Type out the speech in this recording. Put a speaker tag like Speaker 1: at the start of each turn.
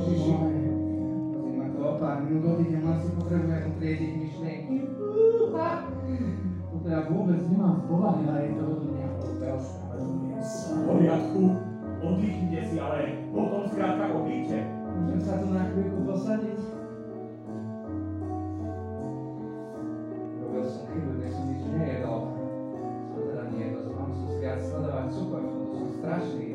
Speaker 1: Ježiši. Pozri ma to opár minútový, nemám si potrebujem utriediť myšlienky. To teda vôbec nemám v povahe, ale je to hodne Ospravedlňujem sa.
Speaker 2: V poriadku, oddychnite si, ale potom skrátka odíďte.
Speaker 1: Môžem sa tu na chvíľku posadiť? Robil som chybu, dnes som nič nejedol. Som teda nejedol, mám som viac sledovať cukor, to sú strašný.